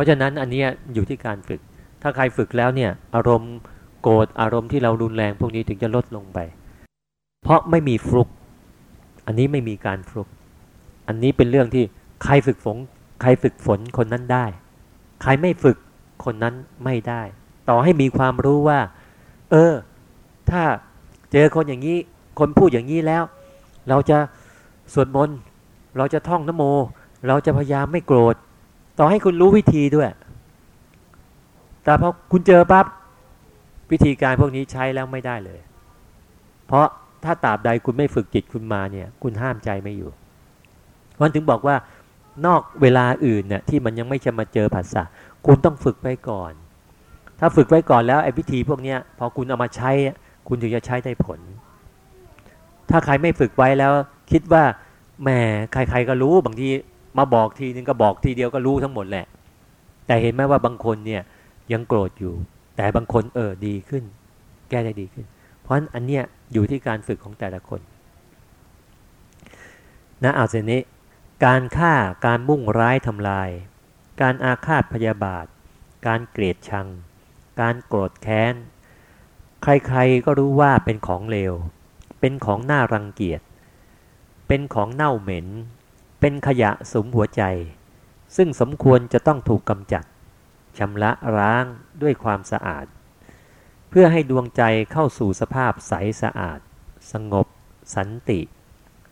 ราะฉะนั้นอันนี้อยู่ที่การฝึก ถ้าใครฝึกแล้วเนี่ยอารมณ์โกรธอารมณ์ที่เรารุนแรงพวกนี้ถึงจะลดลงไป เพราะไม่มีฟลุก อันนี้ไม่มีการฟลุก อันนี้เป็นเรื่องที่ใครฝึกฝนใครฝึกฝนคนนั้นได้ ใครไม่ฝึกคนนั้นไม่ได้ ต่อให้มีความรู้ว่า เออ ถ้าเจอคนอย่างนี้ คนพูดอย่างนี้แล้ว เราจะสวดมนต์เราจะท่องนโม เราจะพยายามไม่โกรธ ต่อให้คุณรู้วิธีด้วย แต่พอคุณเจอปั๊บวิธีการพวกนี้ใช้แล้วไม่ได้เลย เพราะถ้าตราบใดคุณไม่ฝึกจิตคุณมาเนี่ย คุณห้ามใจไม่อยู่มันถึงบอกว่านอกเวลาอื่นเนี่ยที่มันยังไม่จะมาเจอภาษาคุณต้องฝึกไว้ก่อน ถ้าฝึกไว้ก่อนแล้วไอ้วิธีพวกเนี้ยพอคุณเอามาใช้ คุณถึงจะใช้ได้ผล ถ้าใครไม่ฝึกไว้แล้ว คิดว่าแหมใคร ๆก็รู้บางที มาบอกทีนึงก็บอกทีเดียวก็รู้ทั้งหมดแหละ แต่เห็นไหมว่าบางคนเนี่ยยังโกรธอยู่ แต่บางคนเออดีขึ้น แก้ได้ดีขึ้น เพราะฉะนั้นอันเนี้ยอยู่ที่การฝึกของแต่ละคนนะเอาเสนี้การฆ่าการมุ่งร้ายทำลาย การอาฆาตพยาบาท การเกลียดชัง การโกรธแค้น ใครๆก็รู้ว่าเป็นของเลว เป็นของน่ารังเกียจ เป็นของเน่าเหม็น เป็นขยะสมหัวใจ ซึ่งสมควรจะต้องถูกกำจัดชำระร้างด้วยความสะอาด เพื่อให้ดวงใจเข้าสู่สภาพใสสะอาด สงบ สันติ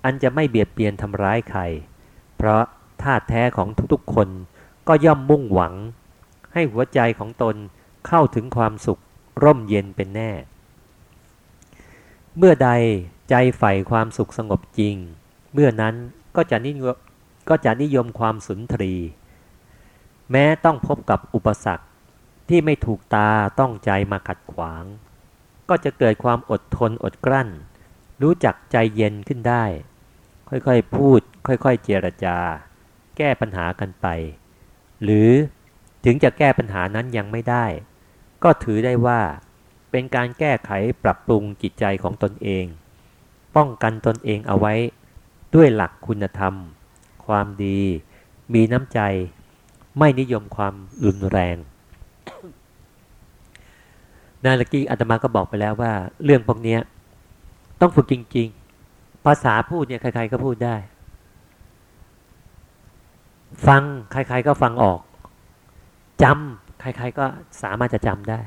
อันจะไม่เบียดเบียนทำร้ายใคร เพราะธาตุแท้ของทุกๆคนก็ย่อมมุ่งหวัง ให้หัวใจของตนเข้าถึงความสุขร่มเย็นเป็นแน่ เมื่อใดใจใฝ่ความสุขสงบจริง เมื่อนั้น ก็จะนิยมก็จะนิยมความสุนทรี แม้ต้องพบกับอุปสรรคที่ไม่ถูกตาต้องใจมาขัดขวาง ก็จะเกิดความอดทนอดกลั้น รู้จักใจเย็นขึ้นได้ ค่อยๆพูด ค่อยๆเจรจา แก้ปัญหากันไป หรือถึงจะแก้ปัญหานั้นยังไม่ได้ ก็ถือได้ว่าเป็นการแก้ไขปรับปรุงจิตใจของตนเอง ป้องกันตนเองเอาไว้ ด้วยหลักคุณธรรม ความดี มีน้ำใจ ไม่นิยมความรุนแรงนาลกี้อาตมาก็บอกไปแล้วว่า เรื่องพวกนี้ต้องฝึกจริง ๆ ภาษาพูดเนี่ยใคร ๆ ก็พูดได้ ฟังใคร ๆ ก็ฟังออกจำใคร ๆ ก็สามารถจะจำได้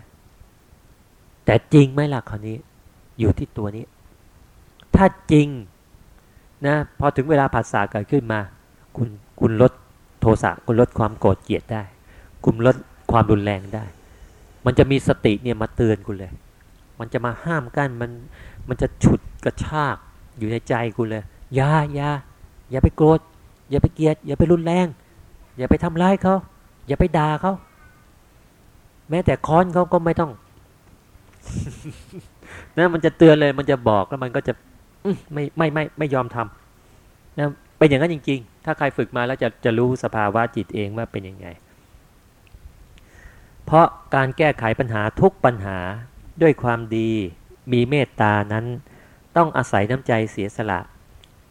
แต่จริงไหมล่ะคราวนี้ อยู่ที่ตัวนี้ ถ้าจริง นะพอถึงเวลาภาษาเกิดขึ้นมา คุณคุณลดโทสะคุณลดความโกรธเกลียดได้ คุณลดความรุนแรงได้ มันจะมีสติเนี่ยมาเตือนคุณเลย มันจะมาห้ามกั้นมันมันจะฉุดกระชากอยู่ในใจคุณเลยอย่าอย่าอย่าไปโกรธอย่าไปเกลียด อย่าไปรุนแรง อย่าไปทำร้ายเขาอย่าไปด่าเขาแม้แต่ค้อนเขาก็ไม่ต้องนะมันจะเตือนเลย มันจะบอกแล้วมันก็จะ ไม่ไม่ไม่ไม่ยอมทำนะเป็นอย่างนั้นจริง ๆ ถ้าใครฝึกมาแล้วจะจะรู้สภาวะจิตเองว่าเป็นยังไง เพราะการแก้ไขปัญหาทุกปัญหาด้วยความดีมีเมตตานั้น ต้องอาศัยน้ำใจเสียสละ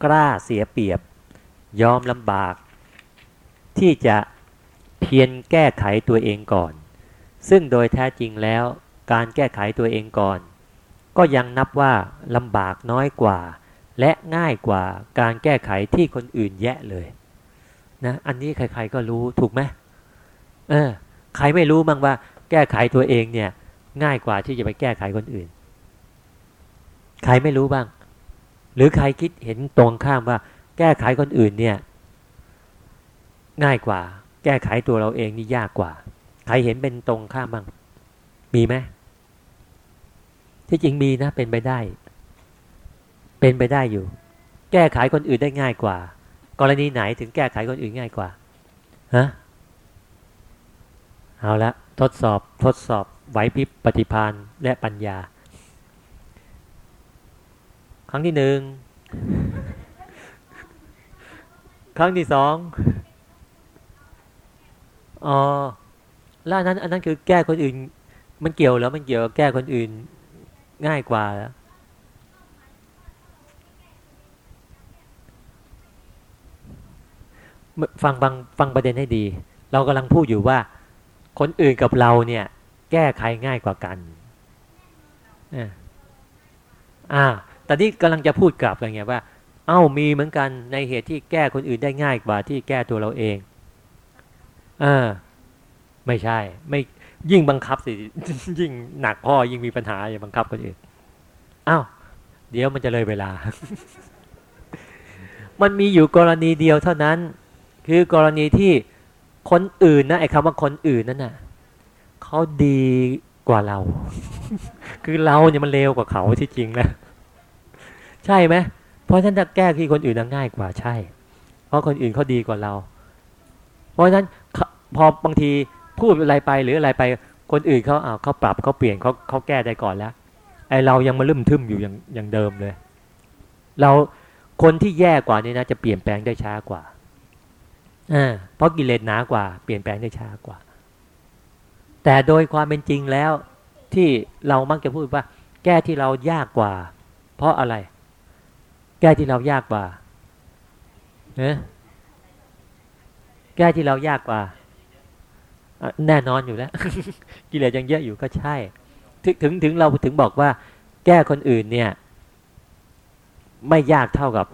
กล้าเสียเปรียบ ยอมลำบาก ที่จะเพียรแก้ไขตัวเองก่อน ซึ่งโดยแท้จริงแล้ว การแก้ไขตัวเองก่อน ก็ยังนับว่าลำบากน้อยกว่า และง่ายกว่าการแก้ไขที่คนอื่นแยะเลยนะอันนี้ใคร ๆก็รู้ถูกไหมเออ ใครไม่รู้บ้างว่า แก้ไขตัวเองเนี่ย ง่ายกว่าที่จะไปแก้ไขคนอื่น ใครไม่รู้บ้าง หรือใครคิดเห็นตรงข้ามว่า แก้ไขคนอื่นเนี่ย ง่ายกว่า แก้ไขตัวเราเองนี่ยากกว่า ใครเห็นเป็นตรงข้ามบ้าง มีไหม ที่จริงมีนะเป็นไปได้ เป็นไปได้อยู่ แก้ไขคนอื่นได้ง่ายกว่า กรณีไหนถึงแก้ไขคนอื่นง่ายกว่าฮะเอาละทดสอบทดสอบไหวพริบปฏิพานและปัญญา ครั้งที่หนึ่งครั้งที่สองอ๋อแล้วนั้นอันนั้นคือแก้คนอื่น มันเกี่ยวแล้วมันเกี่ยวแก้คนอื่น ง่ายกว่า ฟังฟังฟังประเด็นให้ดี เรากำลังพูดอยู่ว่า คนอื่นกับเราเนี่ย แก้ไขง่ายกว่ากันอ่าแตอนนี้กำลังจะพูดกลับกันไงว่า เอ้ามีเหมือนกันในเหตุที่แก้คนอื่นได้ง่ายกว่าที่แก้ตัวเราเอง เออ ไม่ใช่ ไม่ ยิ่งบังคับสิ ยิ่งหนักพ่อยิ่งมีปัญหาอย่าบังคับคนอื่นอ้าวเดี๋ยวมันจะเลยเวลา มันมีอยู่กรณีเดียวเท่านั้น คือกรณีที่คนอื่นนะไอ้คำว่าคนอื่นนั่นน่ะเขาดีกว่าเรา คือเราเนี่ยมันเลวกว่าเขาที่จริงนะใช่ไหมเพราะฉะนั้นจะแก้ที่คนอื่นง่ายกว่าใช่ เพราะคนอื่นเขาดีกว่าเรา เพราะฉะนั้นพอบางที พูดอะไรไปหรืออะไรไปคนอื่นเขาเอาเขาปรับเขาเปลี่ยนเขาเขาแก้ได้ก่อนแล้วไอเรายังมาลืมทึมอยู่อย่างอย่างเดิมเลย เราคนที่แย่กว่านี้นะจะเปลี่ยนแปลงได้ช้ากว่าอ่าเพราะกิเลสหนากว่า เปลี่ยนแปลงได้ช้ากว่า แต่โดยความเป็นจริงแล้ว ที่เรามักจะพูดว่า แก้ที่เรายากกว่า เพราะอะไร แก้ที่เรายากกว่าเนะแก้ที่เรายากกว่า แน่นอนอยู่แล้ว กิเลสยังเยอะอยู่ก็ใช่ ถึงถึงถึงเราถึงบอกว่า แก้คนอื่นเนี่ย ไม่ยากเท่ากับ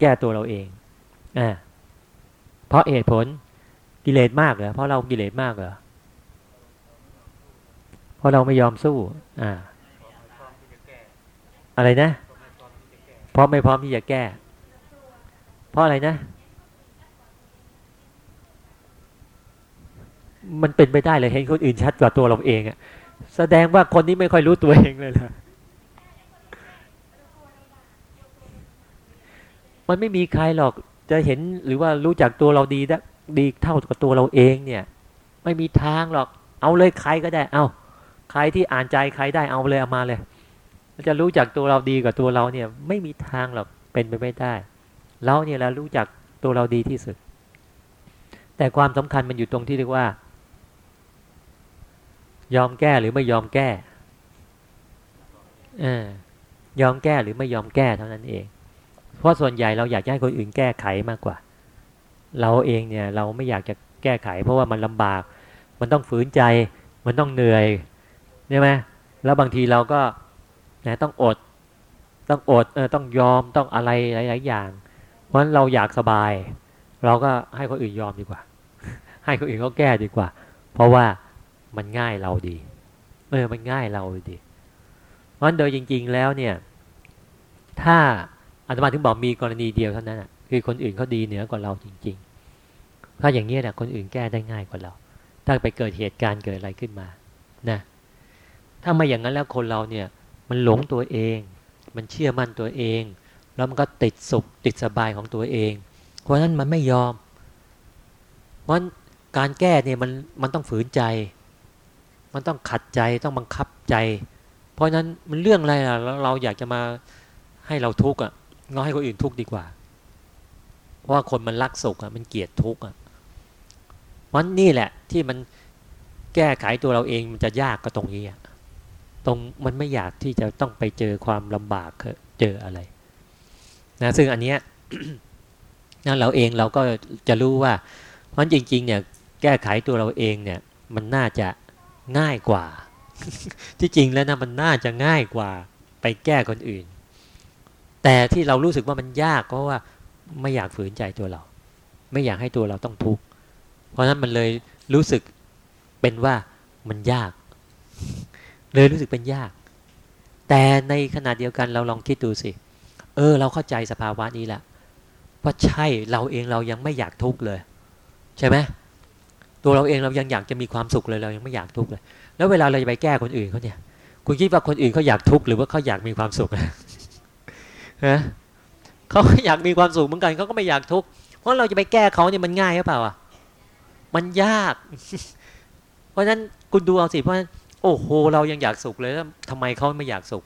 แก้ตัวเราเองอ่าเพราะเหตุผลกิเลสมากเหรอเพราะเรากิเลสมากเหรอเพราะเราไม่ยอมสู้ อ่า อะไรนะ เพราะไม่พร้อมที่จะแก้ เพราะอะไรนะ มันเป็นไปได้เลยเห็นคนอื่นชัดกว่าตัวเราเองอะแสดงว่าคนนี้ไม่ค่อยรู้ตัวเองเลยนะมันไม่มีใครหรอกจะเห็นหรือว่ารู้จักตัวเราดีได้ดีเท่ากับตัวเราเองเนี่ย ไม่มีทางหรอก เอาเลยใครก็ได้ เอาใครที่อ่านใจใครได้เอาเลยเอามาเลยจะรู้จักตัวเราดีกว่าตัวเราเนี่ย ไม่มีทางหรอกเป็นไปไม่ได้ เราเนี่ยเรารู้จักตัวเราดีที่สุด แต่ความสำคัญมันอยู่ตรงที่เรียกว่า ยอมแก้หรือไม่ยอมแก้เออยอมแก้หรือไม่ยอมแก้เท่านั้นเอง เพราะส่วนใหญ่เราอยากให้คนอื่นแก้ไขมากกว่า เราเองเนี่ย เราไม่อยากจะแก้ไข เพราะว่ามันลำบาก มันต้องฝืนใจ มันต้องเหนื่อยใช่ไหมแล้วบางทีเราก็นะต้องอด ต้องอดเออต้องยอมต้องอะไรหลาย ๆ อย่าง เพราะฉะนั้นเราอยากสบาย เราก็ให้คนอื่นยอมดีกว่า ให้คนอื่นเขาแก้ดีกว่า เพราะว่า มันง่ายเราดี เออ มันง่ายเราดี เพราะโดยจริง ๆ แล้วเนี่ย ถ้าอาตมาถึงบอกมีกรณีเดียวเท่านั้นอะคือคนอื่นเขาดีเหนือกว่าเราจริง ๆ ถ้าอย่างนี้นะคนอื่นแก้ได้ง่ายกว่าเรา ถ้าไปเกิดเหตุการณ์เกิดอะไรขึ้นมา นะ ถ้าไม่อย่างนั้นแล้วคนเราเนี่ย มันหลงตัวเอง มันเชื่อมั่นตัวเอง แล้วมันก็ติดสุขติดสบายของตัวเอง เพราะนั้นมันไม่ยอม เพราะการแก้เนี่ยมันมันต้องฝืนใจ มันต้องขัดใจต้องบังคับใจ เพราะนั้นมันเรื่องอะไรล่ะเราอยากจะมาให้เราทุกข์อะเราให้คนอื่นทุกข์ดีกว่า เพราะว่าคนมันรักสุขอะมันเกลียดทุกข์อะมันนี่แหละที่มันแก้ไขตัวเราเองมันจะยากก็ตรงนี้อะตรงมันไม่อยากที่จะต้องไปเจอความลำบากเจออะไรนะซึ่งอันเนี้ยนั่นเราเองเราก็จะรู้ว่าเพราะจริง ๆ เนี่ยแก้ไขตัวเราเองเนี่ย มันน่าจะ ง่ายกว่า ที่จริงแล้วนะมันน่าจะง่ายกว่าไปแก้คนอื่น แต่ที่เรารู้สึกว่ามันยากเพราะว่าไม่อยากฝืนใจตัวเรา ไม่อยากให้ตัวเราต้องทุกข์เพราะนั้นมันเลยรู้สึกเป็นว่ามันยาก เลยรู้สึกเป็นยาก แต่ในขณะเดียวกันเราลองคิดดูสิ เออ เราเข้าใจสภาวะนี้แหละว่าใช่เราเองเรายังไม่อยากทุกข์เลย ใช่ไหม ตัวเราเองเรายังอยากจะมีความสุขเลยเรายังไม่อยากทุกข์เลย แล้วเวลาเราจะไปแก้คนอื่นเขาเนี่ย คุณคิดว่าคนอื่นเขาอยากทุกข์หรือว่าเขาอยากมีความสุขฮะเขาอยากมีความสุขเหมือนกันเขาก็ไม่อยากทุกข์เพราะเราจะไปแก้เขาเนี่ยมันง่ายหรือเปล่าอะมันยาก เพราะฉะนั้นคุณดูเอาสิเพราะฉะนั้นโอ้โหเรายังอยากสุขเลยแล้วทำไมเขาไม่อยากสุข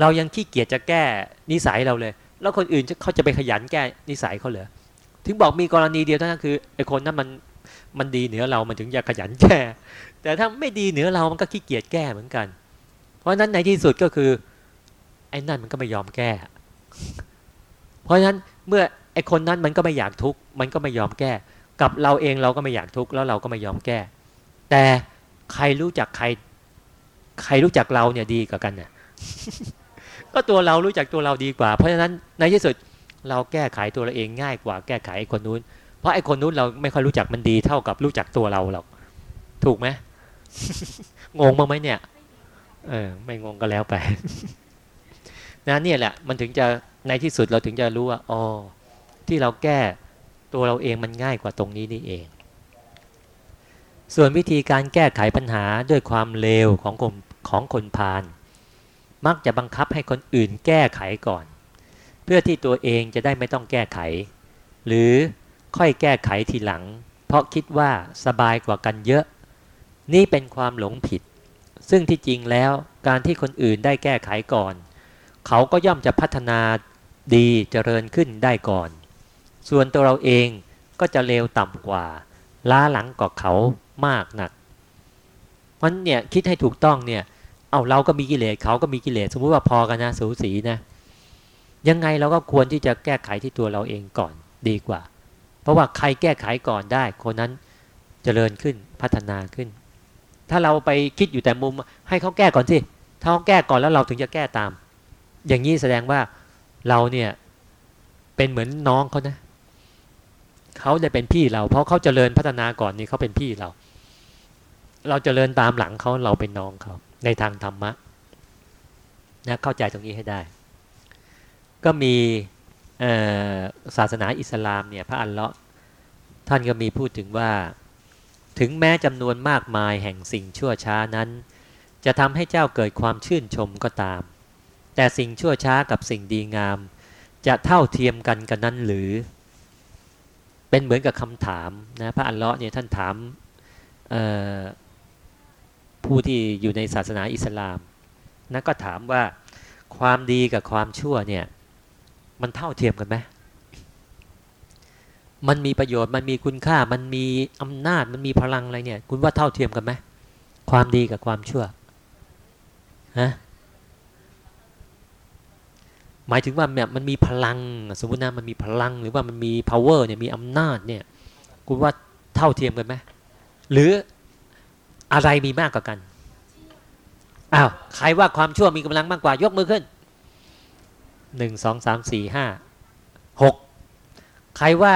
เรายังขี้เกียจจะแก้นิสัยเราเลย แล้วคนอื่นเขาจะไปขยันแก้นิสัยเขาเหรอถึงบอกมีกรณีเดียวเท่านั้นคือไอ้คนนั้นมัน มันดีเหนือเรามันถึงจะขยันแก้แต่ถ้าไม่ดีเหนือเรามันก็ขี้เกียจแก้เหมือนกัน เพราะฉะนั้นในที่สุดก็คือไอ้นั่นมันก็ไม่ยอมแก้ เพราะฉะนั้นเมื่อไอ้คนนั้นมันก็ไม่อยากทุกข์มันก็ไม่ยอมแก้ กับเราเองเราก็ไม่อยากทุกข์แล้วเราก็ไม่ยอมแก้ แต่ใครรู้จักใคร ใครรู้จักเราเนี่ยดีกว่ากันเนี่ยก็ตัวเรารู้จักตัวเราดีกว่า เพราะฉะนั้นในที่สุดเราแก้ไขตัวเราเองง่ายกว่า แก้ไขคนนู้น ราะไอ้คนนู้นเราไม่ค่อยรู้จักมันดีเท่ากับรู้จักตัวเราหรอกถูกไหมงงบ้างไหมเนี่ย เออ ไม่งงก็แล้วไปนะเนี่ยแหละ มันถึงจะในที่สุดเราถึงจะรู้ว่าอ๋อที่เราแก้ตัวเราเองมันง่ายกว่าตรงนี้นี่เอง ส่วนวิธีการแก้ไขปัญหาด้วยความเลวของคนของคนพาลมักจะบังคับให้คนอื่นแก้ไขก่อน เพื่อที่ตัวเองจะได้ไม่ต้องแก้ไข หรือ ค่อยแก้ไขทีหลัง เพราะคิดว่าสบายกว่ากันเยอะ นี่เป็นความหลงผิด ซึ่งที่จริงแล้วการที่คนอื่นได้แก้ไขก่อน เขาก็ย่อมจะพัฒนาดีเจริญขึ้นได้ก่อน ส่วนตัวเราเองก็จะเลวต่ำกว่า ล้าหลังกว่าเขามากหนักมันเนี่ยคิดให้ถูกต้องเนี่ย เอาเราก็มีกิเลสเขาก็มีกิเลสสมมุติว่าพอกันนะสูสีนะยังไงเราก็ควรที่จะแก้ไขที่ตัวเราเองก่อนดีกว่า เพราะว่าใครแก้ไขก่อนได้ คนนั้นเจริญขึ้นพัฒนาขึ้น ถ้าเราไปคิดอยู่แต่มุมให้เขาแก้ก่อนสิถ้าเขาแก้ก่อนแล้วเราถึงจะแก้ตาม อย่างนี้แสดงว่าเราเนี่ยเป็นเหมือนน้องเขานะเขาได้เป็นพี่เรา เพราะเขาเจริญพัฒนาก่อนนี่เขาเป็นพี่เรา เราจเจริญตามหลังเขาเราเป็นน้องเขาในทางธรรมะนะเข้าใจตรงนี้ให้ได้ ก็มี ศาสนาอิสลามเนี่ยพระอัลเลาะห์ท่านก็มีพูดถึงว่า ถึงแม้จำนวนมากมายแห่งสิ่งชั่วช้านั้น จะทำให้เจ้าเกิดความชื่นชมก็ตาม แต่สิ่งชั่วช้ากับสิ่งดีงาม จะเท่าเทียมกันกันนั้นหรือ เป็นเหมือนกับคำถามนะพระอัลเลาะห์เนี่ยท่านถามผู้ที่อยู่ในศาสนาอิสลามนะก็ถามว่าความดีกับความชั่วเนี่ย มันเท่าเทียมกันไหมมันมีประโยชน์มันมีคุณค่า มันมีอำนาจมันมีพลังอะไรเนี่ย คุณว่าเท่าเทียมกันไหมความดีกับความชั่วฮะหมายถึงว่าแบบมันมีพลังสมมตินะมันมีพลังหรือว่ามันมี power เนี่ยมีอำนาจเนี่ย คุณว่าเท่าเทียมกันไหมหรืออะไรมีมากกว่ากันอ้าวใครว่าความชั่วมีกำลังมากกว่ายกมือขึ้น หนึ่งสองสามสี่ห้าหกใครว่า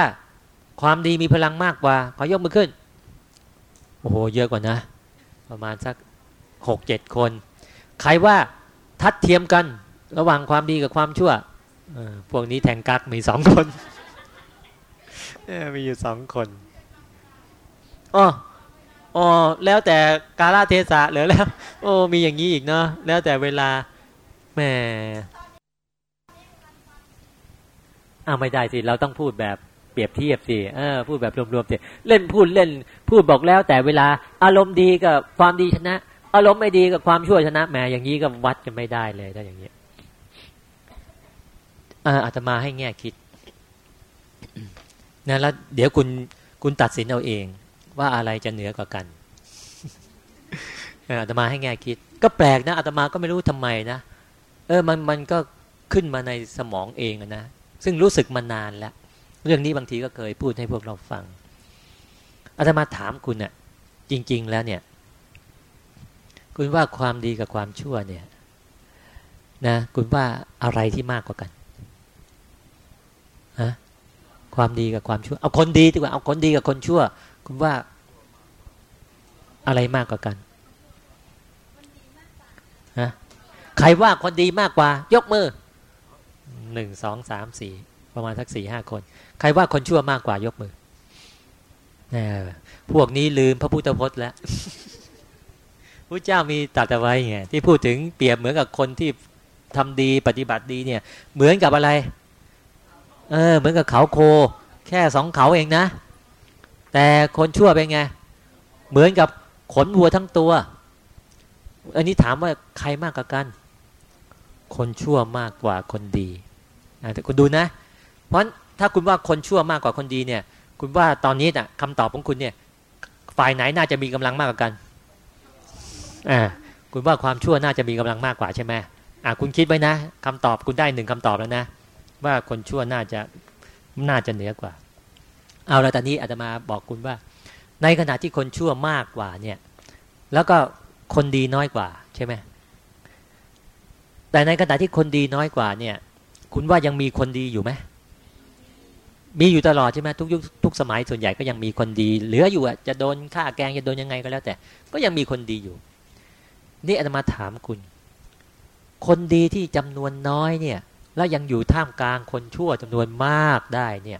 ความดีมีพลังมากกว่าขอยกมือขึ้น โอ้โห เยอะกว่านะ ประมาณสักหกเจ็ดคน ใครว่าทัดเทียมกันระหว่างความดีกับความชั่วพวกนี้แทงกักมีสองคนมีอยู่สองคนอ๋ออ๋อแล้วแต่กาลเทศะเหลือแล้ว โอ้มีอย่างนี้อีกเนาะแล้วแต่เวลาแหม อ้าวไม่ได้สิเราต้องพูดแบบเปรียบเทียบสิเออพูดแบบรวมๆสิเล่นพูดเล่น พูดบอกแล้ว แต่เวลาอารมณ์ดีกับความดีชนะ อารมณ์ไม่ดีกับความชั่วชนะแหมอย่างนี้ก็วัดจะไม่ได้เลยถ้าอย่างนี้อาตมาให้แง่คิดนะแล้วเดี๋ยวคุณคุณตัดสินเอาเอง ว่าอะไรจะเหนือกว่ากันอาตมาให้แง่คิด ก็แปลกนะอาตมาก็ไม่รู้ทำไมนะเออมันมันก็ขึ้นมาในสมองเองนะ ซึ่งรู้สึกมานานแล้ว เรื่องนี้บางทีก็เคยพูดให้พวกเราฟังอาตมาถามคุณเนะ่ยจริง ๆ แล้วเนี่ย คุณว่าความดีกับความชั่วเนี่ยนะคุณว่าอะไรที่มากกว่ากันฮะความดีกับความชั่ว เอาคนดีดีกว่าเอาคนดีกับคนชั่ว คุณว่าอะไรมากกว่ากันฮะใครว่าคนดีมากกว่า ยกมือ หนึ่งสองสามสี่ประมาณสักสี่ห้าคน ใครว่าคนชั่วมากกว่ายกมือพวกนี้ลืมพระพุทธพจน์แล้วพระเจ้ามีตรัสไว้ไงที่พูดถึงเปรียบเหมือนกับคนที่ทำดีปฏิบัติดีเนี่ย เหมือนกับอะไร เออ เหมือนกับเขาโค แค่สองเขาเองนะ แต่คนชั่วเป็นไง เหมือนกับขนวัวทั้งตัว อันนี้ถามว่าใครมากกว่ากัน คนชั่วมากกว่าคนดี แต่คุณดูนะ เพราะถ้าคุณว่าคนชั่วมากกว่าคนดีเนี่ย คุณว่าตอนนี้น่ะคำตอบของคุณเนี่ยฝ่ายไหนน่าจะมีกำลังมากกว่ากันอ่าคุณว่าความชั่วน่าจะมีกำลังมากกว่าใช่ไหมอ่าคุณคิดไว้นะคำตอบคุณได้หนึ่งคำตอบแล้วนะ ว่าคนชั่วน่าจะน่าจะเหนือกว่า เอาแล้วตอนนี้อาจจะมาบอกคุณว่า ในขณะที่คนชั่วมากกว่าเนี่ย แล้วก็คนดีน้อยกว่าใช่ไหมแต่ในขณะที่คนดีน้อยกว่าเนี่ย คุณว่ายังมีคนดีอยู่ไหมมีอยู่ตลอดใช่ไหมทุกยุคทุกสมัยส่วนใหญ่ก็ยังมีคนดี เหลืออยู่อะจะโดนฆ่าแกงจะโดนยังไงก็แล้ว แต่ ก็ยังมีคนดีอยู่ นี่อาตมาถามคุณ คนดีที่จำนวนน้อยเนี่ย แล้วยังอยู่ท่ามกลางคนชั่วจำนวนมากได้เนี่ย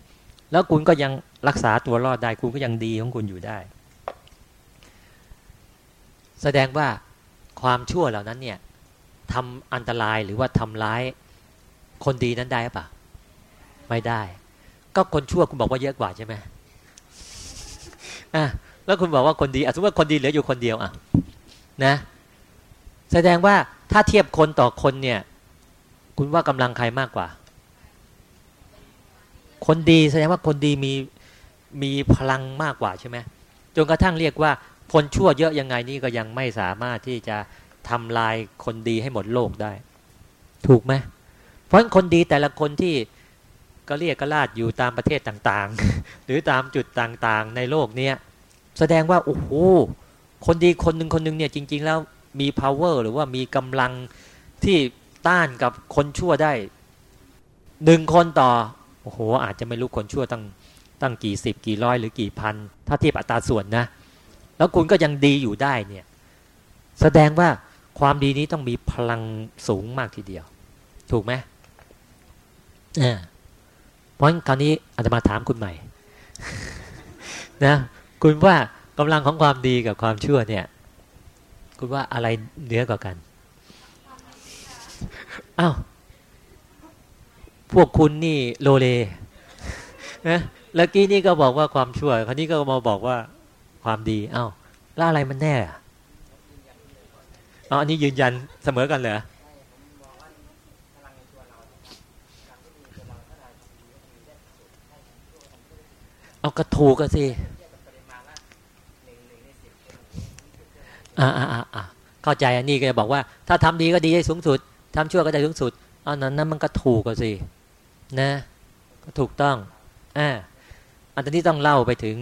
แล้วคุณก็ยังรักษาตัวรอดได้ คุณก็ยังดีของคุณอยู่ได้ แสดงว่าความชั่วเหล่านั้นเนี่ยทำอันตรายหรือว่าทำร้าย คนดีนั้นได้ปะไม่ได้ ก็คนชั่วคุณบอกว่าเยอะกว่าใช่ไหมอะแล้วคุณบอกว่าคนดีสมมติว่าคนดีเหลืออยู่คนเดียวอะนะ แสดงว่าถ้าเทียบคนต่อคนเนี่ย คุณว่ากำลังใครมากกว่า คนดีแสดงว่าคนดีมีมีพลังมากกว่าใช่ไหมจนกระทั่งเรียกว่าคนชั่วเยอะยังไงนี่ก็ยังไม่สามารถที่จะทำลายคนดีให้หมดโลกได้ ถูกไหม เพราะคนดีแต่ละคนที่ก็เรียกกระลาดอยู่ตามประเทศต่างๆ หรือตามจุดต่างๆ ในโลกเนี้ยแสดงว่าโอ้โหคนดีคนหนึ่งคนหนึ่งเนี่ยจริง ๆ แล้วมี power หรือว่ามีกำลังที่ต้านกับคนชั่วได้หนึ่งคนต่อโอ้โหอาจจะไม่รู้คนชั่วตั้งตั้งกี่สิบกี่ร้อยหรือกี่พัน ถ้าเทียบอัตราส่วนนะ แล้วคุณก็ยังดีอยู่ได้เนี่ย แสดงว่าความดีนี้ต้องมีพลังสูงมากทีเดียว ถูกไหม เนี่ยเพราะคราวนี้อาจจะมาถามคุณใหม่ นะคุณว่ากำลังของความดีกับความชั่วเนี่ย คุณว่าอะไรเหนือกว่ากันอ้าวพวกคุณนี่โลเลนะแล้วกี้นี่ก็บอกว่าความชั่วคราวนี้ก็มาบอกว่าความดีอ้าวแล้วอะไรมันแน่อ๋ออันนี้ยืนยันเสมอกันเหรอ เอากระถูกกันสิอ่าอ่าอ่าเข้าใจอันนี้ก็จะบอกว่า ถ้าทำดีก็ดีได้สูงสุดทำชั่วก็ได้สูงสุดอันนั้นนั้นมันก็ถูกกันสินะก็ถูกต้องอ่าอันนี้ต้องเล่าไปถึง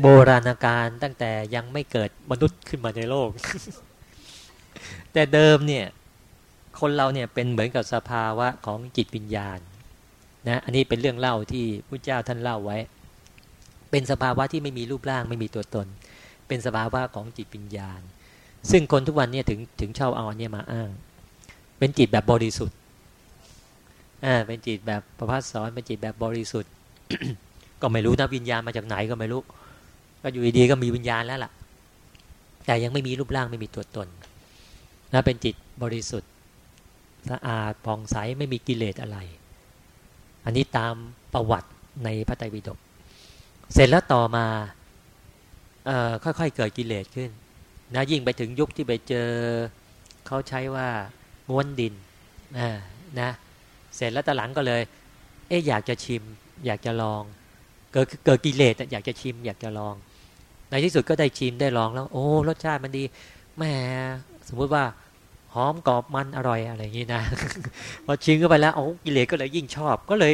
โบราณการตั้งแต่ยังไม่เกิดมนุษย์ขึ้นมาในโลก แต่เดิมเนี่ย คนเราเนี่ยเป็นเหมือนกับสภาวะของจิตวิญญาณนะอันนี้เป็นเรื่องเล่าที่พระเจ้าท่านเล่าไว้ เป็นสภาวะที่ไม่มีรูปร่างไม่มีตัวตน เป็นสภาวะของจิตวิญญาณ ซึ่งคนทุกวันเนี่ยถึงถึงเช่าเอาอันนี้มาอ้าง เป็นจิตแบบบริสุทธิ์อ่าเป็นจิตแบบประพัสสอนเป็นจิตแบบบริสุทธิ์ ก็ไม่รู้นะวิญญาณมาจากไหนก็ไม่รู้ ก็อยู่ดีๆก็มีวิญญาณแล้วล่ะ แต่ยังไม่มีรูปร่างไม่มีตัวตนนะเป็นจิตบริสุทธิ์สะอาดผ่องใสไม่มีกิเลสอะไร อันนี้ตามประวัติในพระไตรปิฎก เสร็จแล้วต่อมาค่อยๆเกิดกิเลสขึ้นนะยิ่งไปถึงยุคที่ไปเจอเขาใช้ว่าม้วนดินนะเสร็จแล้วตหลังก็เลย เอ๊อยากจะชิม อยากจะลอง เกิดเกิดกิเลสอยากจะชิม อยากจะลอง ในที่สุดก็ได้ชิมได้ลองแล้ว โอ้รสชาติมันดีแหมสมมุติว่าหอมกรอบมันอร่อยอะไรอย่างนี้นะพอชิมเข้าไปแล้วโอ้กิเลสก็เลยยิ่งชอบ ก็เลย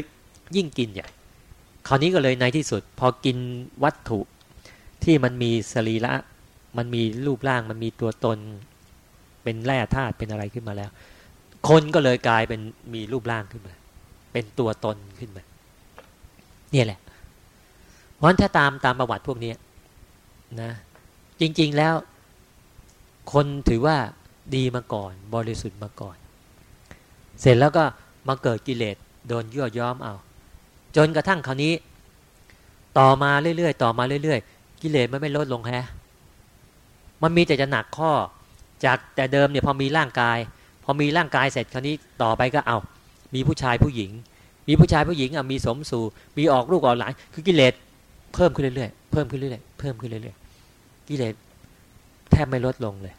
ยิ่งกินใหญ่ คราวนี้ก็เลยในที่สุด พอกินวัตถุที่มันมีสรีระมันมีรูปร่างมันมีตัวตน เป็นแร่ธาตุเป็นอะไรขึ้นมาแล้ว คนก็เลยกลายเป็นมีรูปร่างขึ้นมา เป็นตัวตนขึ้นมา เนี่ยแหละ เพราะถ้าตามตามประวัติพวกนี้นะ จริง ๆแล้ว คนถือว่าดีมาก่อน บริสุทธิ์มาก่อน เสร็จแล้วก็มาเกิดกิเลสโดนยั่วย้อมเอา จนกระทั่งคราวนี้ ต่อมาเรื่อยๆต่อมาเรื่อยๆ กิเลสมันไม่ลดลงแฮะมันมีแต่จะหนักข้อ จากแต่เดิมเนี่ยพอมีร่างกาย พอมีร่างกายเสร็จคราวนี้ต่อไปก็เอา มีผู้ชายผู้หญิง มีผู้ชายผู้หญิงอะมีสมสู่มีออกลูกออกหลานคือกิเลสเพิ่มขึ้นเรื่อยๆเพิ่มขึ้นเรื่อยๆเพิ่มขึ้นเรื่อยๆกิเลสแทบไม่ลดลงเลย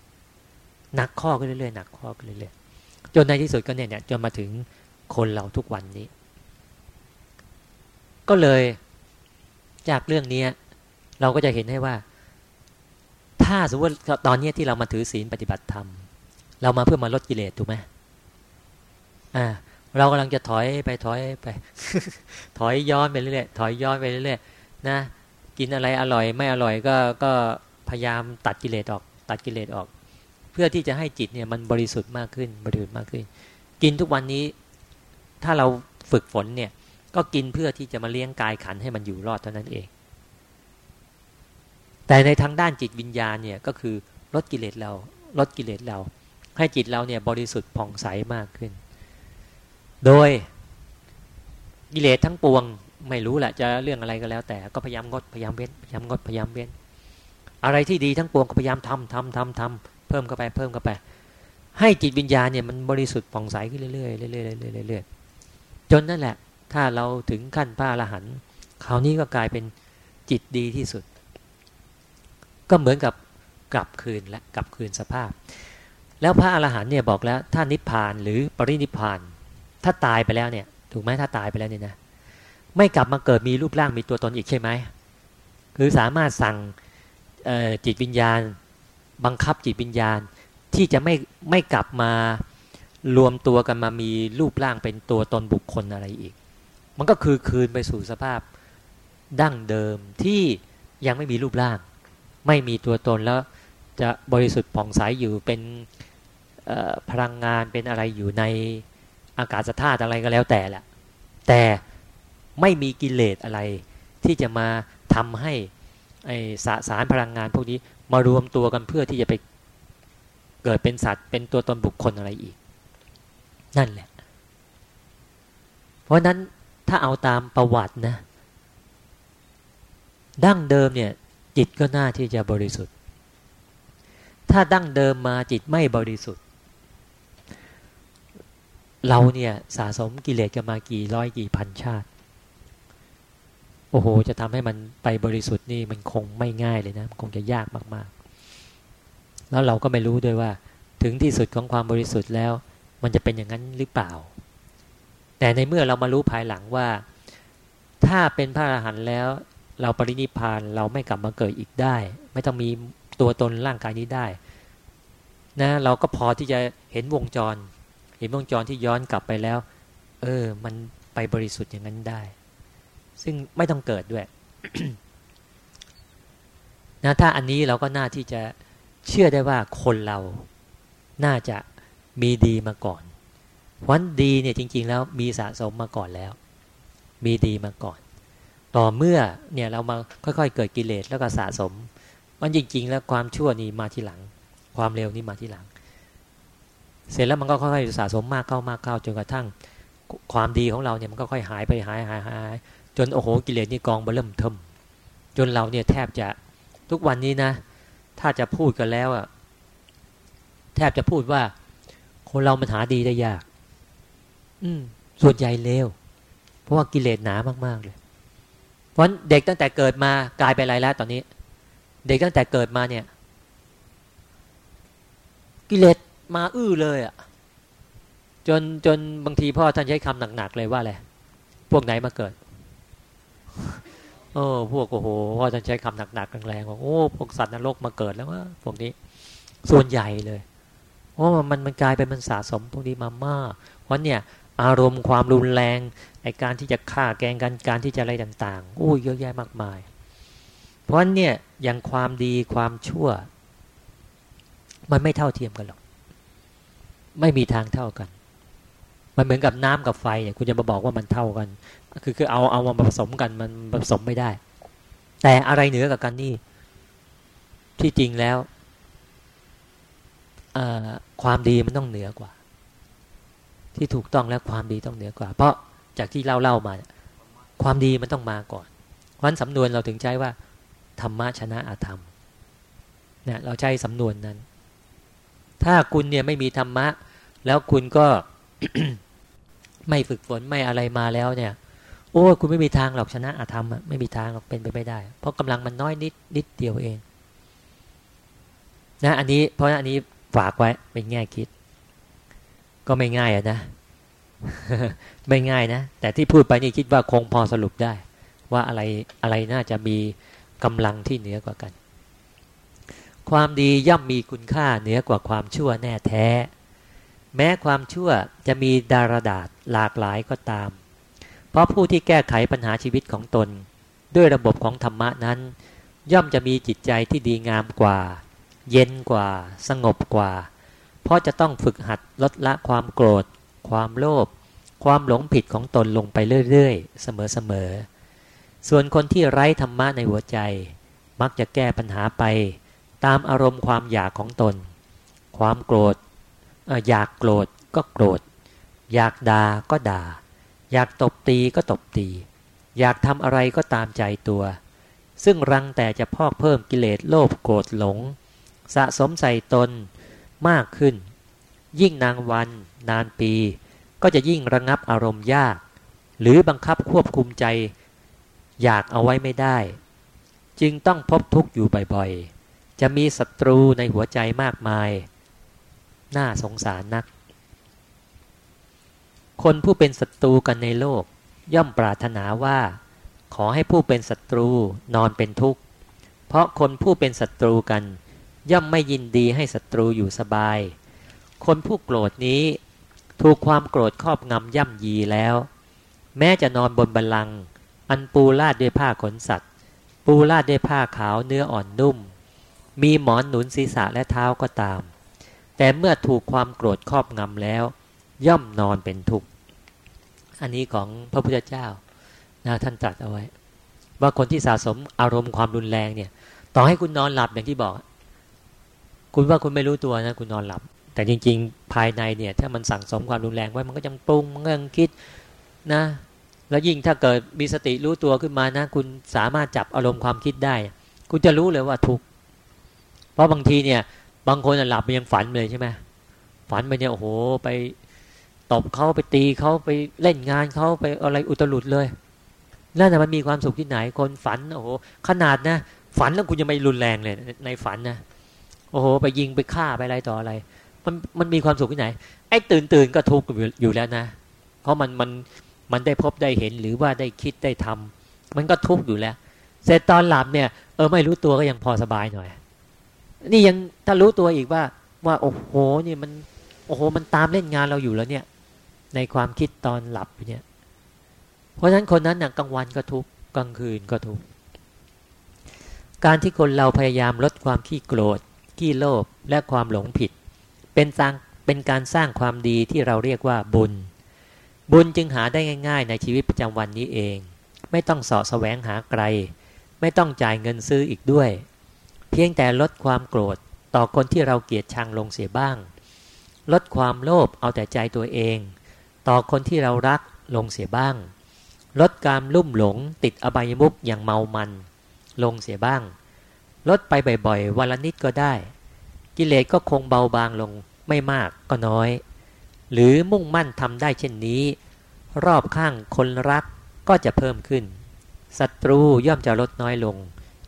หนักข้อขึ้นเรื่อยๆหนักข้อขึ้นเรื่อยๆจนในที่สุดก็เนี่ยจนมาถึงคนเราทุกวันนี้ ก็เลยจากเรื่องนี้เราก็จะเห็นให้ว่า ถ้าสมมติตอนนี้ที่เรามาถือศีลปฏิบัติธรรม เรามาเพื่อมาลดกิเลสถูกไหมอ่าเรากำลังจะถอยไปถอยไป ถอยย้อนไปเรื่อยๆถอยย้อนไปเรื่อยๆนะกินอะไรอร่อยไม่อร่อยก็ก็พยายามตัดกิเลสออก ตัดกิเลสออก เพื่อที่จะให้จิตเนี่ยมันบริสุทธิ์มากขึ้นบริสุทธิ์มากขึ้น กินทุกวันนี้ถ้าเราฝึกฝนเนี่ย ก็กินเพื่อที่จะมาเลี้ยงกายขันให้มันอยู่รอดเท่านั้นเอง แต่ในทางด้านจิตวิญญาณเนี่ยก็คือลดกิเลสเราลดกิเลสเรา ให้จิตเราเนี่ยบริสุทธิ์ผ่องใสมากขึ้น โดยกิเลสทั้งปวงไม่รู้แหละจะเรื่องอะไรก็แล้ว แต่ก็พยายามงดพยายามเว้นพยายามงดพยายามเว้น อะไรที่ดีทั้งปวงก็พยายามทำทำทำทำเพิ่มเข้าไปเพิ่มเข้าไป ให้จิตวิญญาณเนี่ยมันบริสุทธิ์ผ่องใสขึ้นเรื่อยๆเรื่อยๆเรื่อยๆจนนั่นแหละ ถ้าเราถึงขั้นพระอรหันต์คราวนี้ก็กลายเป็นจิตดีที่สุด ก็เหมือนกับกลับคืนและกลับคืนสภาพ แล้วพระอรหันต์เนี่ยบอกแล้วถ้านิพพานหรือปรินิพพาน ถ้าตายไปแล้วเนี่ย ถูกไหมถ้าตายไปแล้วเนี่ยนะไม่กลับมาเกิดมีรูปร่างมีตัวตนอีกใช่ไหมคือสามารถสั่งจิตวิญญาณ บังคับจิตวิญญาณที่จะไม่ไม่กลับมารวมตัวกันมามีรูปร่างเป็นตัวตนบุคคลอะไรอีก มันก็คือคืนไปสู่สภาพดั้งเดิมที่ยังไม่มีรูปร่าง ไม่มีตัวตนแล้วจะบริสุทธิ์ผ่องใสอยู่เป็นพลังงานเป็นอะไรอยู่ในอากาศธาตุอะไรก็แล้วแต่แหละแต่ไม่มีกิเลสอะไร ที่จะมาทำให้ไอสสารพลังงานพวกนี้มารวมตัวกันเพื่อที่จะไปเกิดเป็นสัตว์ เป็นตัวตนบุคคลอะไรอีก นั่นแหละ เพราะนั้น ถ้าเอาตามประวัตินะ ดั้งเดิมเนี่ย จิตก็น่าที่จะบริสุทธิ์ ถ้าดั้งเดิมมาจิตไม่บริสุทธิ์ เราเนี่ยสะสมกิเลสกันมากี่ร้อยกี่พันชาติ โอ้โห จะทำให้มันไปบริสุทธิ์นี่มันคงไม่ง่ายเลยนะคงจะยากมากๆ แล้วเราก็ไม่รู้ด้วยว่า ถึงที่สุดของความบริสุทธิ์แล้ว มันจะเป็นอย่างนั้นหรือเปล่า แต่ในเมื่อเรามารู้ภายหลังว่า ถ้าเป็นพระอรหันต์แล้ว เราปรินิพานเราไม่กลับมาเกิดอีกได้ ไม่ต้องมีตัวตนร่างกายนี้ได้นะเราก็พอที่จะเห็นวงจร เห็นวงจรที่ย้อนกลับไปแล้ว เออ มันไปบริสุทธิ์อย่างนั้นได้ ซึ่งไม่ต้องเกิดด้วยนะถ้าอันนี้เราก็น่าที่จะเชื่อได้ว่าคนเราน่าจะมีดีมาก่อน วันดีเนี่ยจริง ๆ แล้วมีสะสมมาก่อนแล้ว มีดีมาก่อน ต่อเมื่อเนี่ยเรามาค่อยๆ เกิดกิเลสแล้วก็สะสม มันจริง ๆ แล้วความชั่วนี่มาทีหลัง ความเร็วนี่มาทีหลัง เสร็จแล้วมันก็ค่อยๆสะสมมากเข้ามากเข้าจนกระทั่งความดีของเราเนี่ยมันก็ค่อยหายไปหายหายหายจนโอ้โหกิเลสนี่กองเริ่มเทิมจนเราเนี่ยแทบจะทุกวันนี้นะ ถ้าจะพูดกันแล้วอะแทบจะพูดว่าคนเรามันหาดีได้ยาก อืมส่วนใหญ่เลวเพราะว่ากิเลสหนามากๆเลยเพราะเด็กตั้งแต่เกิดมากลายไปอะไรแล้วตอนนี้ เด็กตั้งแต่เกิดมาเนี่ย กิเลสมาอื้อเลยอะ จนจนบางทีพ่อท่านใช้คำหนักๆเลยว่าอะไรพวกไหนมาเกิดโอ้พวกโอ้โหพ่อจะใช้คำหนักๆแรงๆว่าโอ้พวกสัตว์นรกมาเกิดแล้วว่าพวกนี้ ส่วนใหญ่เลยเพราะมันมันกลายเป็นมันสะสมพวกนี้มามากเพราะเนี่ย อารมณ์ความรุนแรงไอการที่จะฆ่าแกงกันการที่จะอะไรต่าง ๆ โอ้เยอะแยะมากมาย เพราะเนี่ยอย่างความดีความชั่ว มันไม่เท่าเทียมกันหรอก ไม่มีทางเท่ากัน มันเหมือนกับน้ำกับไฟเนี่ยคุณจะมาบอกว่ามันเท่ากัน คือคือเอาเอามาผสมกันมันผสมไม่ได้ แต่อะไรเหนือกับกันนี่ ที่จริงแล้วความดีมันต้องเหนือกว่า ที่ถูกต้องแล้วความดีต้องเหนือกว่า เพราะจากที่เล่าเล่ามา ความดีมันต้องมาก่อนเพราะสำนวนเราถึงใช้ว่า ธรรมะชนะอาธรรมเนี่ยเราใช้สำนวนนั้น ถ้าคุณเนี่ยไม่มีธรรมะ แล้วคุณก็ไม่ฝึกฝนไม่อะไรมาแล้วเนี่ย โอ้คุณไม่มีทางหรอกชนะอาธรรมไม่มีทางหรอกเป็นไปไม่ได้ เพราะกำลังมันน้อยนิดนิดเดียวเอง นะ อันนี้เพราะอันนี้ฝากไว้เป็นแง่คิด ก็ไม่ง่ายอะนะ ไม่ง่ายนะ แต่ที่พูดไปนี่คิดว่าคงพอสรุปได้ ว่าอะไรอะไรน่าจะมีกำลังที่เหนือกว่ากัน ความดีย่อมมีคุณค่าเหนือกว่าความชั่วแน่แท้ แม้ความชั่วจะมีดารดาษหลากหลายก็ตาม เพราะผู้ที่แก้ไขปัญหาชีวิตของตน ด้วยระบบของธรรมะนั้น ย่อมจะมีจิตใจที่ดีงามกว่า เย็นกว่า สงบกว่า เพราะจะต้องฝึกหัดลดละความโกรธ ความโลภความหลงผิดของตนลงไปเรื่อยๆ เสมอๆ ส่วนคนที่ไร้ธรรมะในหัวใจ มักจะแก้ปัญหาไป ตามอารมณ์ความอยากของตน ความโกรธอยากโกรธก็โกรธ อยากด่าก็ด่า อยากตบตีก็ตบตี อยากทำอะไรก็ตามใจตัว ซึ่งรังแต่จะพอกเพิ่มกิเลสโลภโกรธหลง สะสมใส่ตน มากขึ้น ยิ่งนางวัน นานปี ก็จะยิ่งระงับอารมณ์ยาก หรือบังคับควบคุมใจ อยากเอาไว้ไม่ได้ จึงต้องพบทุกข์อยู่บ่อยๆ จะมีศัตรูในหัวใจมากมาย น่าสงสารนัก คนผู้เป็นศัตรูกันในโลก ย่อมปรารถนาว่า ขอให้ผู้เป็นศัตรูนอนเป็นทุกข์ เพราะคนผู้เป็นศัตรูกัน ย่อมไม่ยินดีให้ศัตรูอยู่สบาย คนผู้โกรธนี้ ถูกความโกรธครอบงำย่ำยีแล้ว แม้จะนอนบนบัลลัง อันปูลาดด้วยผ้าขนสัตว์ ปูลาดด้วยผ้าขาวเนื้ออ่อนนุ่ม มีหมอนหนุนศีรษะและเท้าก็ตาม แต่เมื่อถูกความโกรธครอบงำแล้ว ย่อมนอนเป็นทุกข์อันนี้ของพระพุทธเจ้านะท่านตรัสเอาไว้ ว่าคนที่สะสมอารมณ์ความรุนแรงเนี่ย ต่อให้คุณนอนหลับอย่างที่บอก คุณว่าคุณไม่รู้ตัวนะคุณนอนหลับ แต่จริง ๆ ภายในเนี่ย ถ้ามันสั่งสมความรุนแรงไว้มันก็ยังปรุงมันก็ยังคิดนะ แล้วยิ่งถ้าเกิดมีสติรู้ตัวขึ้นมานะ คุณสามารถจับอารมณ์ความคิดได้ คุณจะรู้เลยว่าทุกข์เพราะบางทีเนี่ย บางคนหลับมันยังฝันเลยใช่ไหมฝันไปเนี่ยโอ้โหไปตบเขาไปตีเขาไปเล่นงานเขาไปอะไรอุตลุดเลยนั่นนะมันมีความสุขที่ไหนคนฝันโอ้โหขนาดนะ ฝันแล้วคุณยังไม่รุนแรงเลยในฝันนะ โอ้โห ไปยิงไปฆ่าไปอะไรต่ออะไร มันมันมีความสุขที่ไหน ไอ้ตื่นตื่นก็ทุกข์อยู่แล้วนะ เพราะมันมันมันได้พบได้เห็นหรือว่าได้คิดได้ทำมันก็ทุกข์อยู่แล้ว เสร็จตอนหลับเนี่ย เออไม่รู้ตัวก็ยังพอสบายหน่อย นี่ยังถ้ารู้ตัวอีกว่า ว่าโอ้โหนี่มันโอ้โห มันตามเล่นงานเราอยู่แล้วเนี่ย ในความคิดตอนหลับเนี่ย เพราะฉะนั้นคนนั้นน่ยกลางวันก็ทุกข์กลางคืนก็ทุกข์การที่คนเราพยายามลดความขี้โกรธ ขี้โลภและความหลงผิด เป็นสร้างเป็นการสร้างความดีที่เราเรียกว่าบุญ บุญจึงหาได้ง่าย ๆ ในชีวิตประจำวันนี้เอง ไม่ต้องสาะแสวงหาไกล ไม่ต้องจ่ายเงินซื้ออีกด้วย เพียงแต่ลดความโกรธต่อคนที่เราเกลียดชังลงเสียบ้าง ลดความโลภเอาแต่ใจตัวเอง ต่อคนที่เรารักลงเสียบ้าง ลดการลุ่มหลงติดอบายมุกอย่างเมามัน ลงเสียบ้าง ลดไปบ่อยๆวันละนิดก็ได้ กิเลสก็คงเบาบางลงไม่มากก็น้อย หรือมุ่งมั่นทำได้เช่นนี้ รอบข้างคนรักก็จะเพิ่มขึ้นศัตรูย่อมจะลดน้อยลง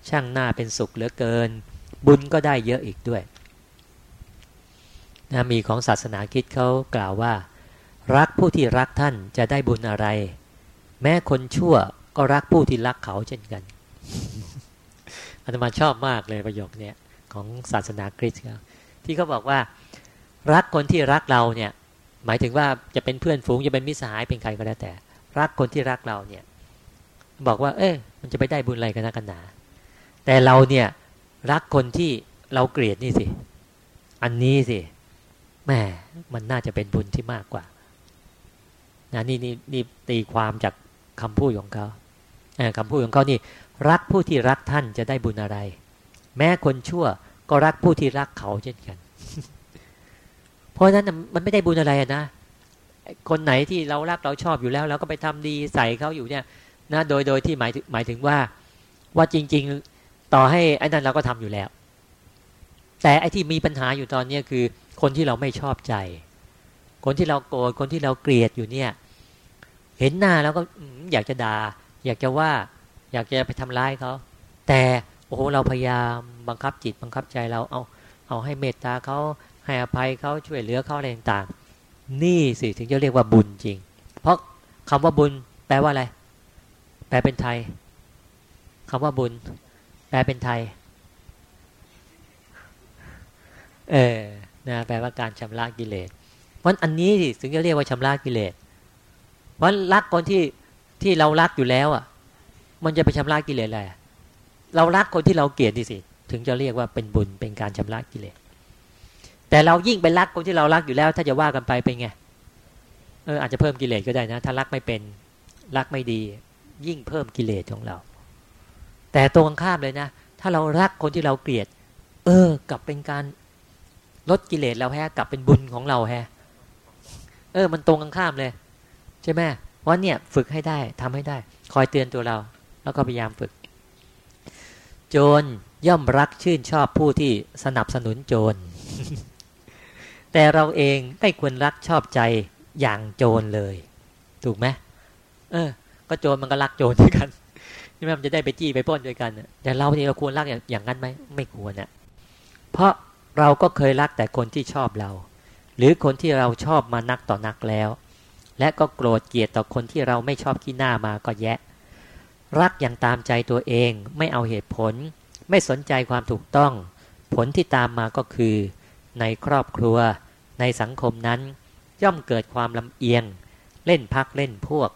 ช่างหน้าเป็นสุขเหลือเกิน บุญก็ได้เยอะอีกด้วยนะมีของศาสนาคิดเขากล่าวว่า รักผู้ที่รักท่านจะได้บุญอะไร แม้คนชั่วก็รักผู้ที่รักเขาเช่นกันอาตมาชอบมากเลยประโยคนี้ ของศาสนาคริสต์ที่เขาบอกว่ารักคนที่รักเราเนี่ยหมายถึงว่าจะเป็นเพื่อนฝูงจะเป็นมิตรสหายเป็นใครก็แล้วแต่ รักคนที่รักเราเนี่ยบอกว่า เอ๊ะมันจะไปได้บุญอะไรกันนะกันหนา แต่เราเนี่ยรักคนที่เราเกลียดนี่สิ อันนี้สิแม่มันน่าจะเป็นบุญที่มากกว่านะนี่นี่นี่ตีความจากคำพูดของเขาคำพูดของเขานี่ รักผู้ที่รักท่านจะได้บุญอะไร แม้คนชั่วก็รักผู้ที่รักเขาเช่นกัน เพราะนั้นมันไม่ได้บุญอะไรนะ คนไหนที่เรารักเราชอบอยู่แล้วเราก็ไปทำดีใส่เขาอยู่เนี่ยนะโดยโดยที่หมายหมายถึงว่าว่าจริง ๆต่อให้ไอ้นั้นเราก็ทำอยู่แล้ว แต่ไอ้ที่มีปัญหาอยู่ตอนนี้คือ คนที่เราไม่ชอบใจ คนที่เราโกรธคนที่เราเกลียดอยู่เนี่ย เห็นหน้าแล้วก็อยากจะดา่าอยากจะว่า อยากจะไปทำร้ายเขาแต่ โอ้โหเราพยายามบังคับจิตบังคับใจเราเอาเอาให้เมตตาเขาให้อภัยเขาช่วยเหลือเขาอะไรต่างๆ นี่สิถึงจะเรียกว่าบุญจริง เพราะคำว่าบุญแปลว่าอะไร แปลเป็นไทยคำว่าบุญ แปลเป็นไทย เออนะแปลว่าการชำระกิเลสเพราะอันนี้สิถึงจะเรียกว่าชำระกิเลสเพราะรักคนที่ที่เรารักอยู่แล้วอะ มันจะไปชำระกิเลสอะไร เรารักคนที่เราเกลียดดิสิ ถึงจะเรียกว่าเป็นบุญเป็นการชำระกิเลสแต่เรายิ่งไปรักคนที่เรารักอยู่แล้ว ถ้าจะว่ากันไปเป็นไงเอออาจจะเพิ่มกิเลสก็ได้นะ ถ้ารักไม่เป็นรักไม่ดี ยิ่งเพิ่มกิเลสของเรา แต่ตรงข้ามเลยนะ ถ้าเรารักคนที่เราเกลียด เออกลับเป็นการลดกิเลสเราแฮะกลับเป็นบุญของเราแฮะเออ มันตรงกันข้ามเลย ใช่ไหมเพราเนี่ยฝึกให้ได้ทำให้ได้ คอยเตือนตัวเรา แล้วก็พยายามฝึก โจรย่อมรักชื่นชอบผู้ที่สนับสนุนโจร แต่เราเองไม่ควรรักชอบใจอย่างโจรเลย ถูกไหมเออ ก็โจรมันก็รักโจรด้วยกันใช่ไหมมันจะได้ไปจี้ไปป้นด้วยกันแต่เราเนี่ยเราควรรักอย่างงนั้นไหมไม่ควรเนะเพราะเราก็เคยรักแต่คนที่ชอบเรา หรือคนที่เราชอบมานักต่อนักแล้ว และก็โกรธเกลียดต่อคนที่เราไม่ชอบขี้หน้ามาก็แยะ รักอย่างตามใจตัวเองไม่เอาเหตุผล ไม่สนใจความถูกต้อง ผลที่ตามมาก็คือ ในครอบครัว ในสังคมนั้น ย่อมเกิดความลำเอียง เล่นพักเล่นพวก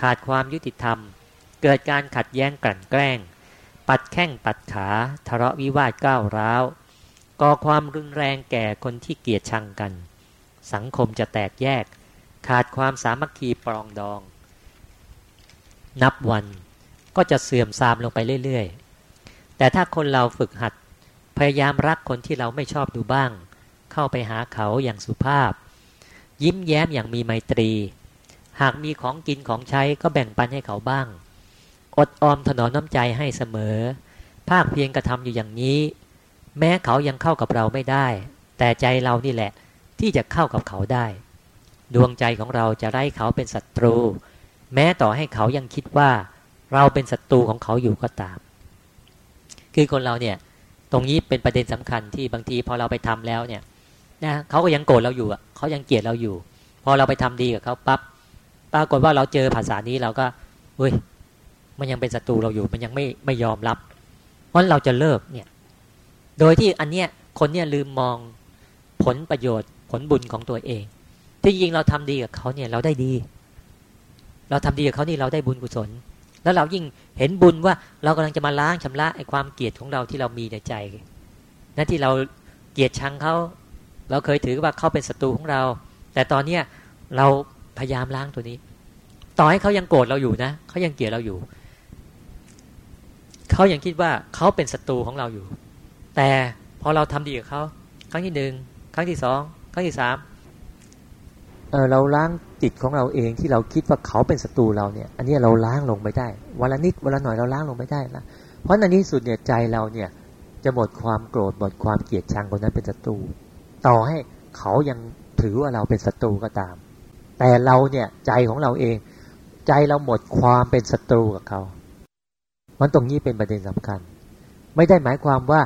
ขาดความยุติธรรม เกิดการขัดแย้งกลั่นแกล้ง ปัดแข้งปัดขาทะเลาะวิวาทก้าวร้าวก่อความรุนแรงแก่คนที่เกลียดชังกัน สังคมจะแตกแยก ขาดความสามัคคีปรองดอง นับวัน ก็จะเสื่อมทรามลงไปเรื่อยๆ แต่ถ้าคนเราฝึกหัดพยายามรักคนที่เราไม่ชอบดูบ้าง เข้าไปหาเขาอย่างสุภาพ ยิ้มแย้มอย่างมีไมตรี หากมีของกินของใช้ก็แบ่งปันให้เขาบ้าง อดออมถนอมน้ำใจให้เสมอ ภาคเพียงกระทำอยู่อย่างนี้ แม้เขายังเข้ากับเราไม่ได้ แต่ใจเรานี่แหละที่จะเข้ากับเขาได้ ดวงใจของเราจะไล่เขาเป็นศัตรู แม้ต่อให้เขายังคิดว่า เราเป็นศัตรูของเขาอยู่ก็ตาม คือคนเราเนี่ย ตรงนี้เป็นประเด็นสำคัญที่บางทีพอเราไปทำแล้วเนี่ยนะเขาก็ยังโกรธเราอยู่อะเขายังเกลียดเราอยู่ พอเราไปทำดีกับเขาปับ๊บปรากฏว่าเราเจอภาษานี้เราก็เฮ้ยมันยังเป็นศัตรูเราอยู่ มันยังไม่ไม่ยอมรับเพราะเราจะเลิกเนี่ย โดยที่อันเนี้ยคนเนี่ยลืมมองผลประโยชน์ผลบุญของตัวเอง ที่จริงเราทำดีกับเขาเนี่ยเราได้ดี เราทำดีกับเขานี่เราได้บุญกุศล แล้วเรายิ่งเห็นบุญว่าเรากำลังจะมาล้างชำระไอ้ความเกลียดของเราที่เรามีในใจนะที่เราเกลียดชังเขาเราเคยถือว่าเขาเป็นศัตรูของเรา แต่ตอนเนี้ยเราพยายามล้างตัวนี้ ต่อให้เขายังโกรธเราอยู่นะเขายังเกลียดเราอยู่เขายังคิดว่าเขาเป็นศัตรูของเราอยู่ แต่พอเราทำดีกับเขาครั้งที่หนึ่งครั้งที่สองครั้งที่สาม เราล้างจิตของเราเองที่เราคิดว่าเขาเป็นศัตรูเราเนี่ย อันนี้เราล้างลงไปได้วันละนิดวันละหน่อยเราล้างลงไปได้ละเพราะในนี้สุดเนี่ยใจเราเนี่ยจะหมดความโกรธหมดความเกลียดชังคนนั้นเป็นศัตรู ต่อให้เขายังถือว่าเราเป็นศัตรูก็ตาม แต่เราเนี่ยใจของเราเอง ใจเราหมดความเป็นศัตรูกับเขา มันตรงนี้เป็นประเด็นสำคัญ ไม่ได้หมายความว่า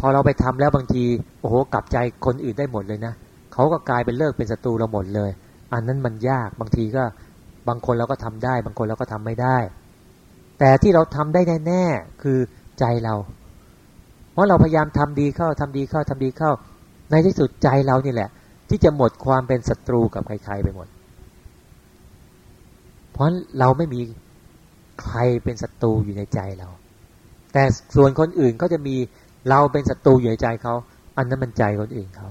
พอเราไปทำแล้วบางทีโอ้โหกลับใจคนอื่นได้หมดเลยนะเขาก็กลายเป็นเลิกเป็นศัตรูเราหมดเลย อันนั้นมันยากบางทีก็บางคนเราก็ทำได้ บางคนเราก็ทำไม่ได้ แต่ที่เราทำได้แน่ๆคือใจเรา เพราะเราพยายามทำดีเข้าทำดีเข้าทำดีเข้า ในที่สุดใจเรานี่แหละ ที่จะหมดความเป็นศัตรูกับใครๆไปหมด เพราะเราไม่มีใครเป็นศัตรูอยู่ในใจเรา แต่ส่วนคนอื่นก็จะมีเราเป็นศัตรูอยู่ในใจเขา อันนั้นมันใจคนอื่นเขา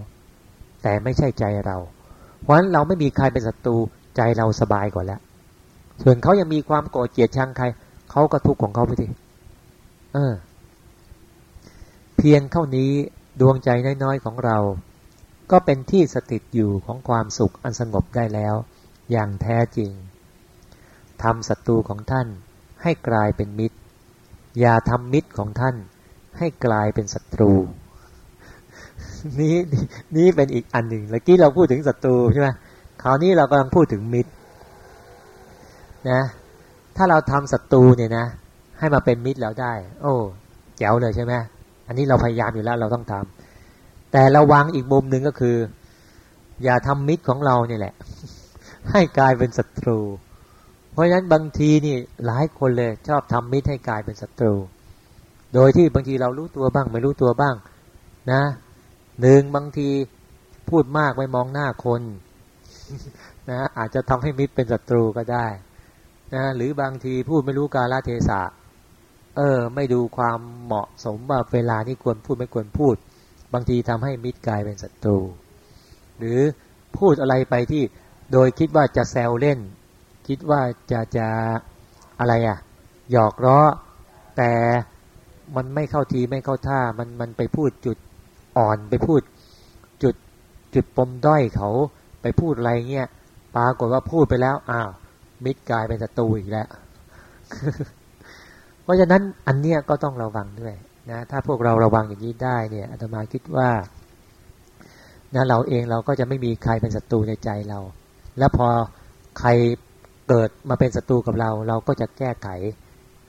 แต่ไม่ใช่ใจเรา เพราะฉะนั้นเราไม่มีใครเป็นศัตรูใจเราสบายกว่าแล้ว ส่วนเขายังมีความโกรธเกลียดชังใครเขาก็ทุกข์ของเขาไปดิเออ เพียงเท่านี้ดวงใจน้อยๆของเรา ก็เป็นที่สถิตอยู่ของความสุขอันสงบได้แล้ว อย่างแท้จริงทำศัตรูของท่านให้กลายเป็นมิตร อย่าทำมิตรของท่านให้กลายเป็นศัตรู นี้นี่เป็นอีกอันหนึ่งเมื่อกี้เราพูดถึงศัตรูใช่ไหมคราวนี้เรากำลังพูดถึงมิตรนะถ้าเราทำศัตรูเนี่ยนะ ให้มาเป็นมิตรแล้วได้ โอ้แจ๋วเลยใช่ไหมอันนี้เราพยายามอยู่แล้วเราต้องทำแต่ระวังอีกมุมหนึ่งก็คือ อย่าทำมิตรของเราเนี่ยแหละ ให้กลายเป็นศัตรู เพราะฉะนั้นบางทีนี่หลายคนเลยชอบทำมิตรให้กลายเป็นศัตรู โดยที่บางทีเรารู้ตัวบ้าง ไม่รู้ตัวบ้าง นะ หนึ่งบางทีพูดมากไม่มองหน้าคนนะอาจจะทำให้มิตรเป็นศัตรูก็ได้นะหรือบางทีพูดไม่รู้กาลเทศะ เออ ไม่ดูความเหมาะสมว่าเวลานี้ควรพูดไม่ควรพูด บางทีทำให้มิตรกลายเป็นศัตรู หรือพูดอะไรไปที่โดยคิดว่าจะแซวเล่น คิดว่าจะจะอะไรอะ่ะ หยอกล้อแต่มันไม่เข้าทีไม่เข้าท่ามันมันไปพูดจุด อ่อนไปพูด จุดจุดปมด้อยเขาไปพูดอะไรเงี้ยปรากฏว่าพูดไปแล้วอ้าวมิตรกลายเป็นศัตรูอีกแล้ว เพราะฉะนั้นอันเนี้ยก็ต้องระวังด้วยนะถ้าพวกเราระวังอย่างนี้ได้เนี่ยอาตมาคิดว่านะเราเองเราก็จะไม่มีใครเป็นศัตรูในใจเรา แล้วพอใครเกิดมาเป็นศัตรูกับเรา เราก็จะแก้ไข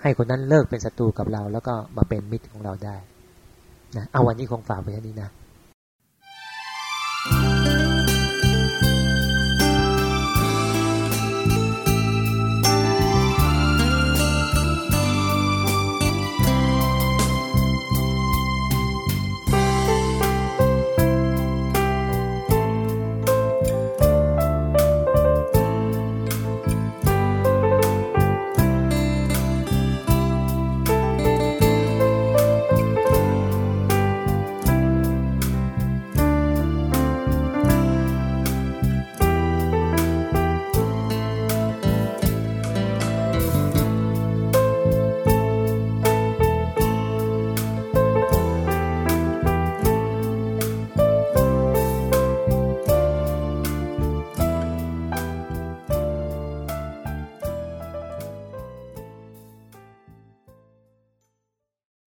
ให้คนนั้นเลิกเป็นศัตรูกับเรา แล้วก็มาเป็นมิตรของเราได้ นะเอาวันนี้คงฝากไปแค่นี้นะ